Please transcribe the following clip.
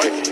trick.